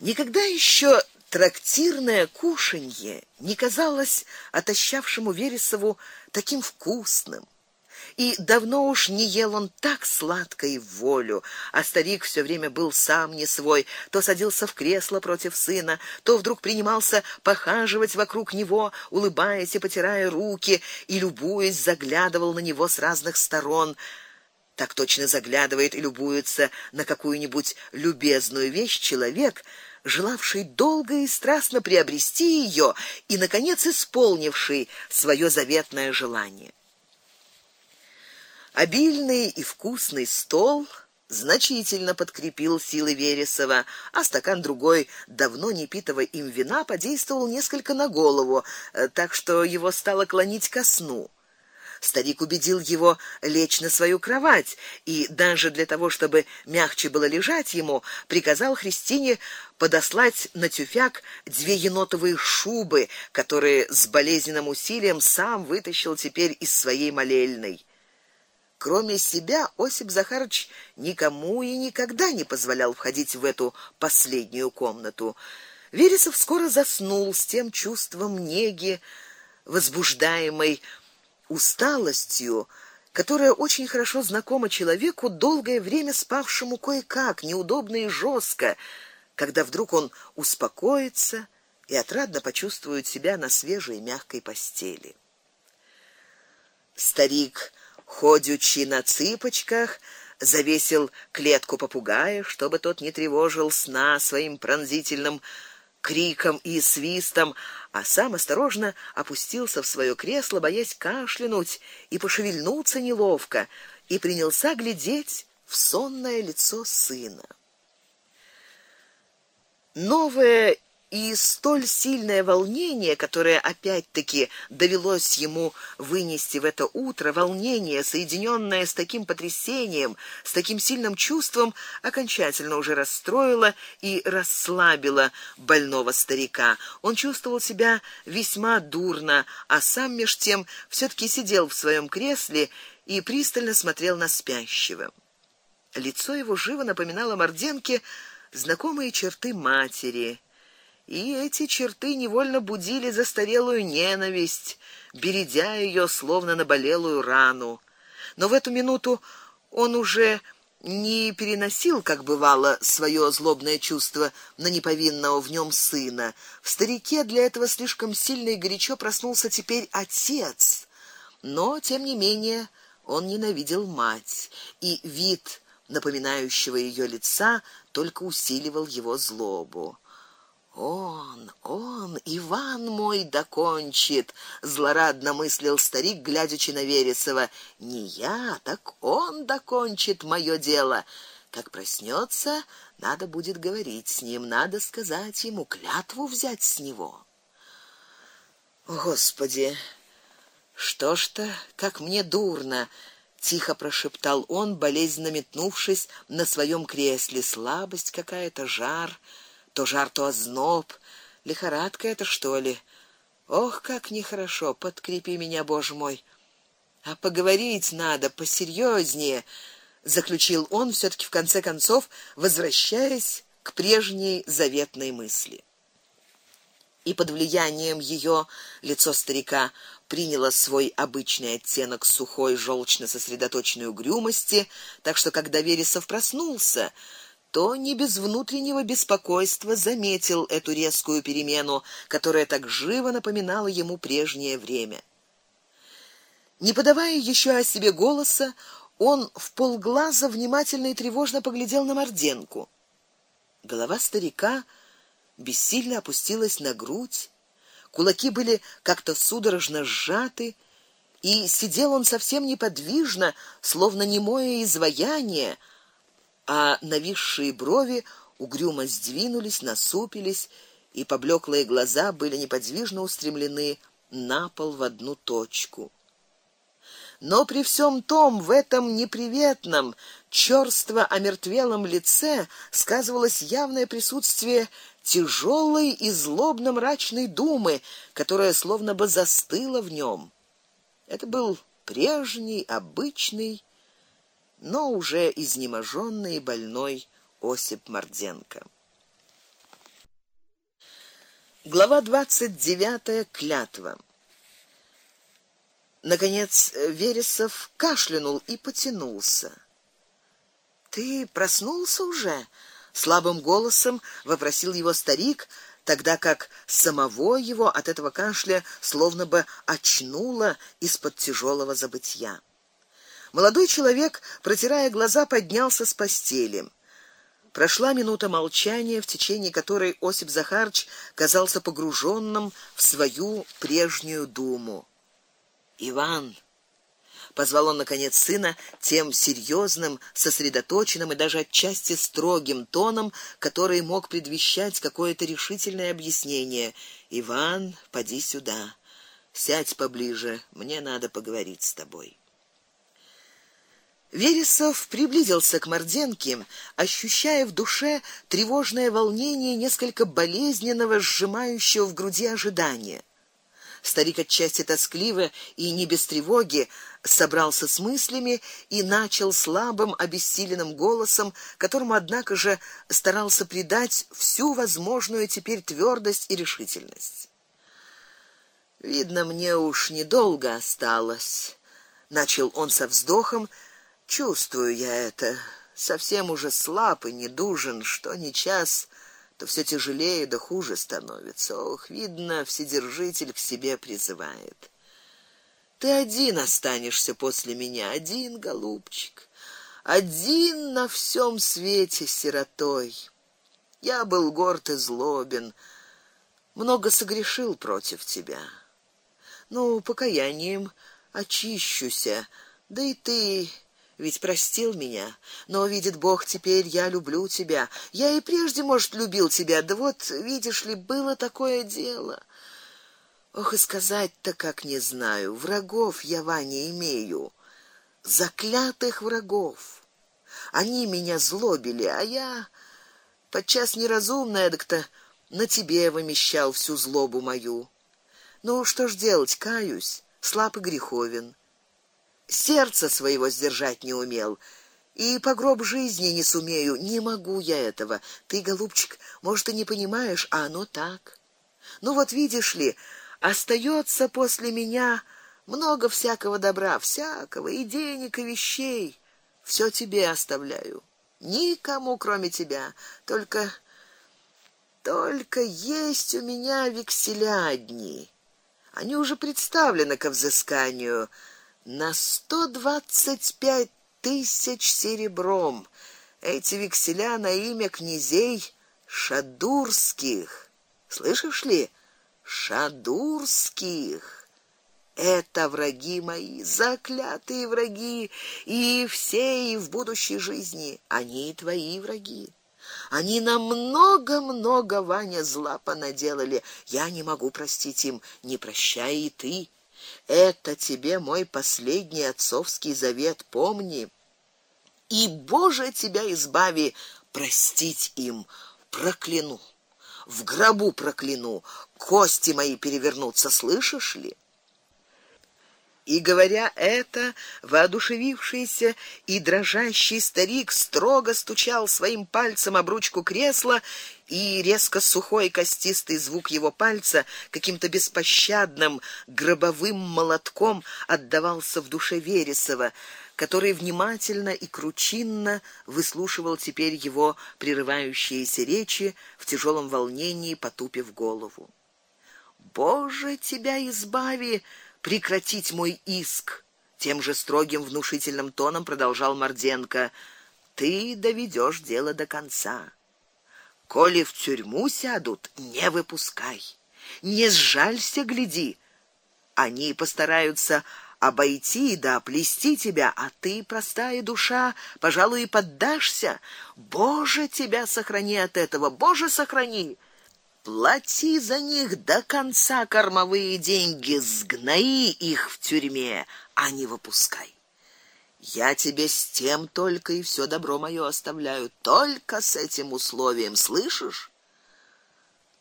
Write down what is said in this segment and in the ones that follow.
Никогда еще трактирное кушанье не казалось отощавшему Вересову таким вкусным. И давно уж не ел он так сладко и в а старик все время был сам не свой, то садился в кресло против сына, то вдруг принимался похаживать вокруг него, улыбаясь и потирая руки, и любуясь заглядывал на него с разных сторон так точно заглядывает и любуется на какую-нибудь любезную вещь человек, желавший долго и страстно приобрести ее и наконец исполнивший свое заветное желание. Обильный и вкусный стол значительно подкрепил силы Вересова, а стакан другой давно не питого им вина подействовал несколько на голову, э, так что его стало клонить ко сну. Старик убедил его лечь на свою кровать и даже для того, чтобы мягче было лежать ему, приказал Христине подослать на тюфяк две енотовые шубы, которые с болезненным усилием сам вытащил теперь из своей молельной. Кроме себя Осип Захарович никому и никогда не позволял входить в эту последнюю комнату. Вересов скоро заснул с тем чувством неги, возбуждаемой усталостью, которая очень хорошо знакома человеку, долгое время спавшему кое-как, неудобно и жестко, когда вдруг он успокоится и отрадно почувствует себя на свежей мягкой постели. Старик, ходячи на цыпочках, завесил клетку попугая, чтобы тот не тревожил сна своим пронзительным криком и свистом, а сам осторожно опустился в свое кресло, боясь кашлянуть и пошевельнуться неловко, и принялся глядеть в сонное лицо сына. Новое и столь сильное волнение, которое опять-таки довелось ему вынести в это утро, волнение, соединенное с таким потрясением, с таким сильным чувством, окончательно уже расстроило и расслабило больного старика. Он чувствовал себя весьма дурно, а сам меж тем все таки сидел в своем кресле и пристально смотрел на спящего. Лицо его живо напоминало Морденке знакомые черты матери и эти черты невольно будили застарелую ненависть, бередя ее словно наболелую рану. Но в эту минуту он уже не переносил, как бывало, свое злобное чувство на неповинного в нем сына. В старике для этого слишком сильно и горячо проснулся теперь отец. Но тем не менее он ненавидел мать, и вид напоминающего ее лица только усиливал его злобу. Он, он, Иван мой докончит, злорадно мыслил старик, глядя на Вересова. Не я, так он докончит моё дело. Как проснется, надо будет говорить с ним, надо сказать ему клятву взять с него. Господи, что ж-то, как мне дурно, тихо прошептал он, болезненно метнувшись на своем кресле. Слабость какая-то, жар то жар, то озноб, лихорадка это что ли? Ох, как нехорошо, подкрепи меня, Боже мой. А поговорить надо посерьезнее, заключил он все таки в конце концов, возвращаясь к прежней заветной мысли. И под влиянием ее лицо старика приняло свой обычный оттенок сухой, желчно сосредоточенной угрюмости, так что когда Вересов проснулся, то не без внутреннего беспокойства заметил эту резкую перемену, которая так живо напоминала ему прежнее время. Не подавая еще о себе голоса, он в полглаза внимательно и тревожно поглядел на Морденку. Голова старика бессильно опустилась на грудь, кулаки были как-то судорожно сжаты, и сидел он совсем неподвижно, словно немое изваяние, а нависшие брови угрюмо сдвинулись, насупились, и поблеклые глаза были неподвижно устремлены на пол в одну точку. Но при всем том в этом неприветном, чёрство омертвелом лице сказывалось явное присутствие тяжелой и злобно мрачной думы, которая словно бы застыла в нем. Это был прежний, обычный но уже изнеможенный и больной Осип Морденко. Глава двадцать девятая Клятва. Наконец Вересов кашлянул и потянулся. Ты проснулся уже? слабым голосом вопросил его старик, тогда как самого его от этого кашля словно бы очнуло из-под тяжелого забытья. Молодой человек, протирая глаза, поднялся с постели. Прошла минута молчания, в течение которой Осип Захарч казался погруженным в свою прежнюю думу. Иван позвал он наконец сына тем серьезным, сосредоточенным и даже отчасти строгим тоном, который мог предвещать какое-то решительное объяснение. Иван, поди сюда. Сядь поближе, мне надо поговорить с тобой. Вересов приблизился к Морденке, ощущая в душе тревожное волнение несколько болезненного, сжимающего в груди ожидания. Старик отчасти тоскливо и не без тревоги собрался с мыслями и начал слабым, обессиленным голосом, которому однако же старался придать всю возможную теперь твердость и решительность. Видно, мне уж недолго осталось, начал он со вздохом Чувствую я это. Совсем уже слаб и недужен, что ни час, то все тяжелее да хуже становится. Ох, видно, вседержитель к себе призывает. Ты один останешься после меня, один, голубчик. Один на всем свете сиротой. Я был горд и злобен, много согрешил против тебя. Ну, покаянием очищуся. Да и ты ведь простил меня, но видит Бог, теперь я люблю тебя. Я и прежде, может, любил тебя, да вот, видишь ли, было такое дело. Ох, и сказать-то как не знаю. Врагов я Ваня имею, заклятых врагов. Они меня злобили, а я подчас неразумная, так-то на тебе вымещал всю злобу мою. Ну что ж делать, каюсь, слаб и греховен сердца своего сдержать не умел. И по гроб жизни не сумею, не могу я этого. Ты, голубчик, может, и не понимаешь, а оно так. Ну вот видишь ли, остается после меня много всякого добра, всякого, и денег, и вещей. Все тебе оставляю. Никому, кроме тебя. Только только есть у меня векселя одни. Они уже представлены к взысканию на сто двадцать пять тысяч серебром. Эти векселя на имя князей Шадурских. Слышишь ли? Шадурских. Это враги мои, заклятые враги, и все и в будущей жизни они твои враги. Они нам много-много Ваня зла понаделали. Я не могу простить им, не прощай и ты. Это тебе мой последний отцовский завет, помни. И Боже тебя избави простить им, прокляну. В гробу прокляну, кости мои перевернутся, слышишь ли? И говоря это, воодушевившийся и дрожащий старик строго стучал своим пальцем об ручку кресла, и резко сухой костистый звук его пальца каким-то беспощадным гробовым молотком отдавался в душе Вересова, который внимательно и кручинно выслушивал теперь его прерывающиеся речи в тяжелом волнении, потупив голову. Боже, тебя избави прекратить мой иск, тем же строгим внушительным тоном продолжал Морденко. Ты доведешь дело до конца. Коли в тюрьму сядут, не выпускай. Не сжалься, гляди. Они постараются обойти да оплести тебя, а ты, простая душа, пожалуй, и поддашься. Боже, тебя сохрани от этого, Боже, сохрани. Плати за них до конца кормовые деньги, сгнои их в тюрьме, а не выпускай. Я тебе с тем только и все добро мое оставляю, только с этим условием, слышишь?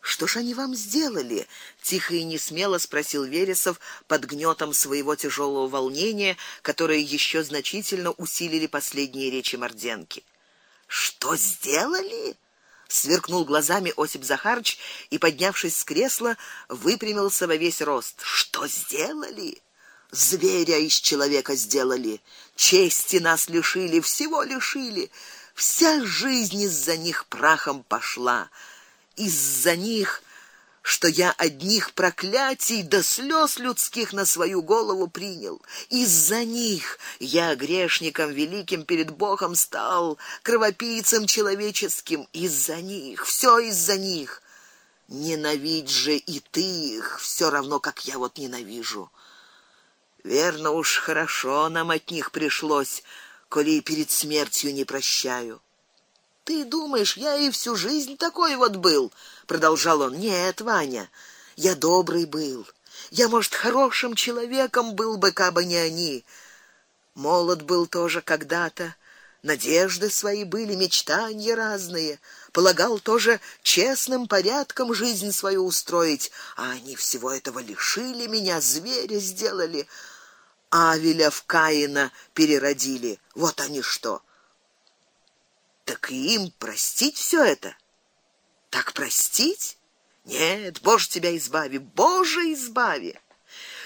Что ж они вам сделали? тихо и не смело спросил Вересов под гнетом своего тяжелого волнения, которое еще значительно усилили последние речи Морденки. Что сделали? Сверкнул глазами Осип Захарч и, поднявшись с кресла, выпрямился во весь рост. Что сделали? Зверя из человека сделали. Чести нас лишили, всего лишили. Вся жизнь из-за них прахом пошла. Из-за них что я одних проклятий до слез людских на свою голову принял. Из-за них я грешником великим перед Богом стал, кровопийцем человеческим из-за них, все из-за них. Ненавидь же и ты их, все равно как я вот ненавижу. Верно уж хорошо нам от них пришлось, коли перед смертью не прощаю. Ты думаешь, я и всю жизнь такой вот был? продолжал он. Нет, Ваня, я добрый был. Я, может, хорошим человеком был бы, кабы не они. Молод был тоже когда-то, надежды свои были, мечтания разные, полагал тоже честным порядком жизнь свою устроить, а они всего этого лишили меня, зверя сделали. Авеля в Каина переродили. Вот они что. Так и им простить все это? Так простить? Нет, Боже тебя избави, Боже избави.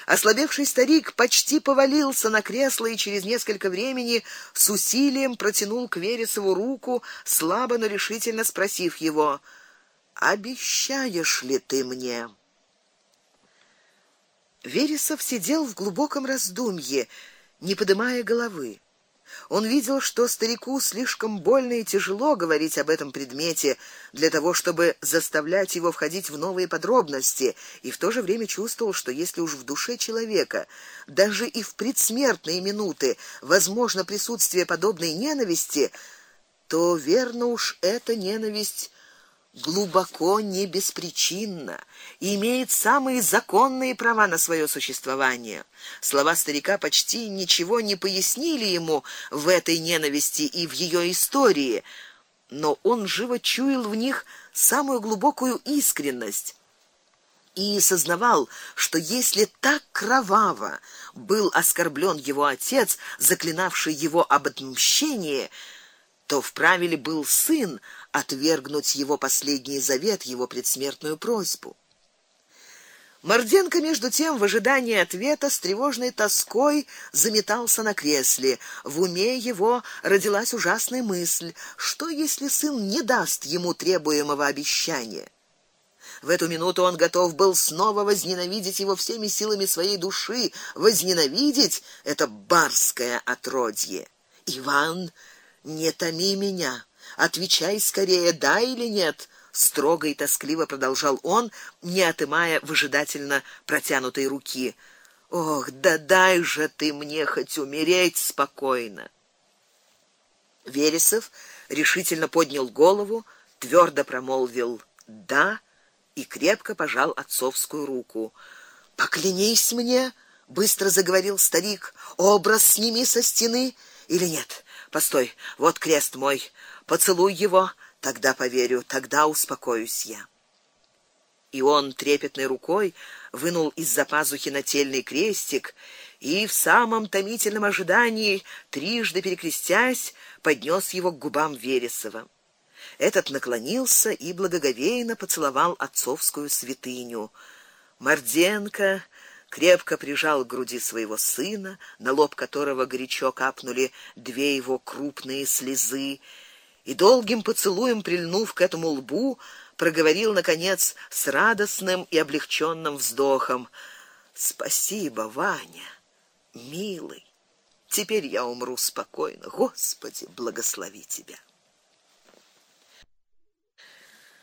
Ослабевший старик почти повалился на кресло и через несколько времени с усилием протянул к Вересову руку, слабо, но решительно спросив его: "Обещаешь ли ты мне?" Вересов сидел в глубоком раздумье, не поднимая головы. Он видел, что старику слишком больно и тяжело говорить об этом предмете для того, чтобы заставлять его входить в новые подробности, и в то же время чувствовал, что если уж в душе человека, даже и в предсмертные минуты, возможно присутствие подобной ненависти, то верно уж эта ненависть глубоко не беспричинно и имеет самые законные права на свое существование. Слова старика почти ничего не пояснили ему в этой ненависти и в ее истории, но он живо чуял в них самую глубокую искренность и сознавал, что если так кроваво был оскорблен его отец, заклинавший его об отмщении, то вправе ли был сын отвергнуть его последний завет, его предсмертную просьбу. Морденко между тем в ожидании ответа с тревожной тоской заметался на кресле. В уме его родилась ужасная мысль: что если сын не даст ему требуемого обещания? В эту минуту он готов был снова возненавидеть его всеми силами своей души, возненавидеть это барское отродье. Иван не томи меня. Отвечай скорее, да или нет, строго и тоскливо продолжал он, не отымая выжидательно протянутой руки. Ох, да дай же ты мне хоть умереть спокойно. Вересов решительно поднял голову, твердо промолвил: "Да" и крепко пожал отцовскую руку. "Поклянись мне", быстро заговорил старик. "Образ сними со стены или нет? Постой, вот крест мой. Поцелуй его, тогда поверю, тогда успокоюсь я. И он трепетной рукой вынул из-за нательный крестик и в самом томительном ожидании, трижды перекрестясь, поднес его к губам Вересова. Этот наклонился и благоговейно поцеловал отцовскую святыню. Морденко крепко прижал к груди своего сына, на лоб которого горячо капнули две его крупные слезы, и долгим поцелуем прильнув к этому лбу, проговорил наконец с радостным и облегченным вздохом: "Спасибо, Ваня, милый. Теперь я умру спокойно. Господи, благослови тебя".